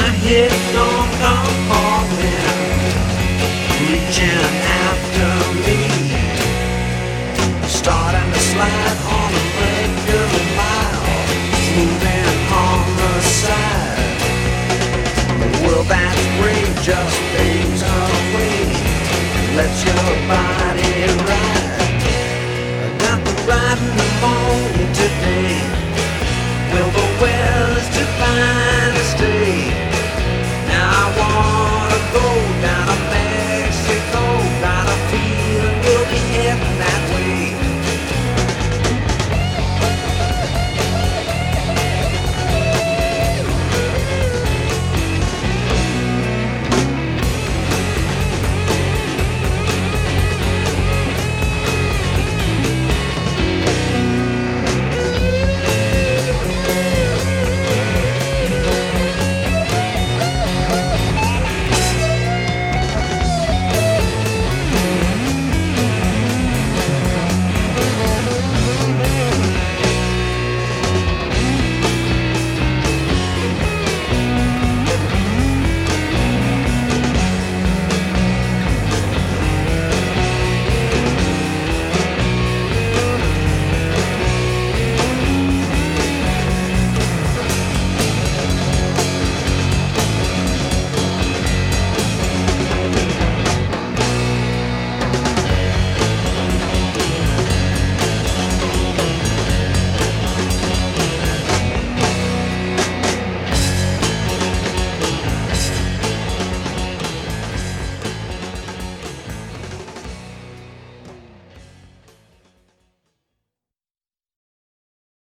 My head don't come falling, reaching after me. Starting to slide on a mile, moving on the side. Just fades away. Let's